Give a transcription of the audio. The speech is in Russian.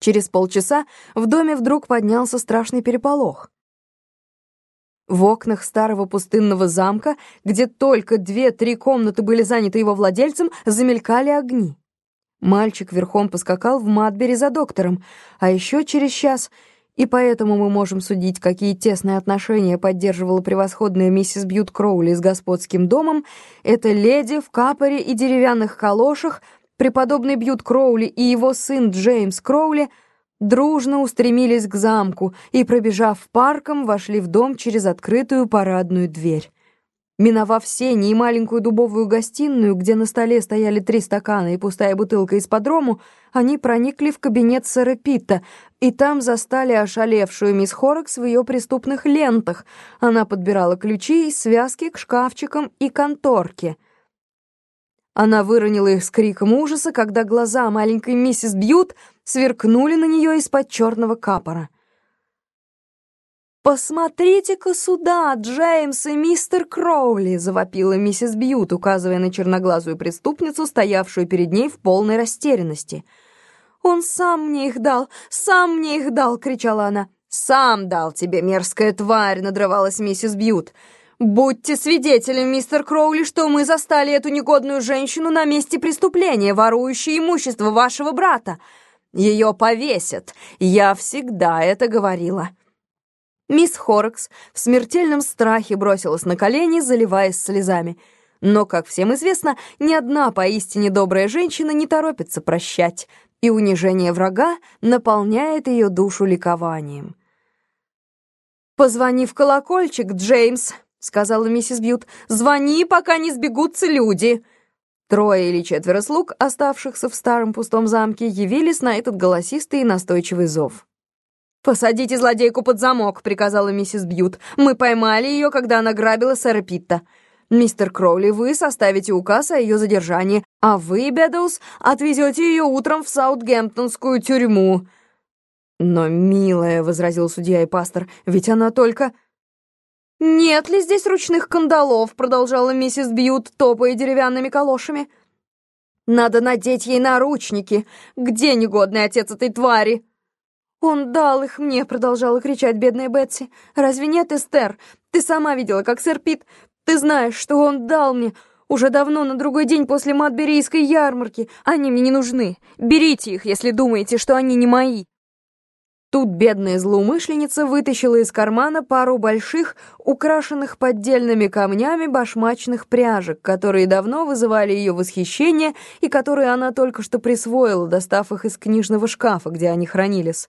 Через полчаса в доме вдруг поднялся страшный переполох. В окнах старого пустынного замка, где только две-три комнаты были заняты его владельцем, замелькали огни. Мальчик верхом поскакал в Матбери за доктором, а еще через час, и поэтому мы можем судить, какие тесные отношения поддерживала превосходная миссис Бьют Кроули с господским домом, эта леди в капоре и деревянных калошах, преподобный Бьют Кроули и его сын Джеймс Кроули — дружно устремились к замку и, пробежав парком, вошли в дом через открытую парадную дверь. Миновав сени и маленькую дубовую гостиную, где на столе стояли три стакана и пустая бутылка из-под они проникли в кабинет сэра Питта, и там застали ошалевшую мисс Хоррокс в ее преступных лентах. Она подбирала ключи и связки к шкафчикам и конторке — она выронила их с криком ужаса, когда глаза маленькой миссис Бьют сверкнули на нее из-под черного капора. «Посмотрите-ка сюда, Джеймс и мистер Кроули!» — завопила миссис Бьют, указывая на черноглазую преступницу, стоявшую перед ней в полной растерянности. «Он сам мне их дал! Сам мне их дал!» — кричала она. «Сам дал тебе, мерзкая тварь!» — надрывалась миссис Бьют. «Будьте свидетелем, мистер Кроули, что мы застали эту негодную женщину на месте преступления, ворующей имущество вашего брата. Ее повесят. Я всегда это говорила». Мисс Хоррокс в смертельном страхе бросилась на колени, заливаясь слезами. Но, как всем известно, ни одна поистине добрая женщина не торопится прощать, и унижение врага наполняет ее душу ликованием. «Позвони в колокольчик, Джеймс», — сказала миссис Бьют. «Звони, пока не сбегутся люди». Трое или четверо слуг, оставшихся в старом пустом замке, явились на этот голосистый и настойчивый зов. «Посадите злодейку под замок», — приказала миссис Бьют. «Мы поймали ее, когда она грабила сэра Питта. Мистер Кроули, вы составите указ о ее задержании, а вы, Бедоус, отвезете ее утром в Саутгемптонскую тюрьму». «Но, милая», — возразил судья и пастор, — «ведь она только...» «Нет ли здесь ручных кандалов?» — продолжала миссис Бьют, топая деревянными калошами. «Надо надеть ей наручники. Где негодный отец этой твари?» «Он дал их мне», — продолжала кричать бедная Бетси. «Разве нет, Эстер? Ты сама видела, как сэр Пит... Ты знаешь, что он дал мне...» Уже давно, на другой день после Матберийской ярмарки. Они мне не нужны. Берите их, если думаете, что они не мои. Тут бедная злоумышленница вытащила из кармана пару больших, украшенных поддельными камнями башмачных пряжек, которые давно вызывали ее восхищение и которые она только что присвоила, достав их из книжного шкафа, где они хранились.